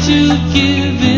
to give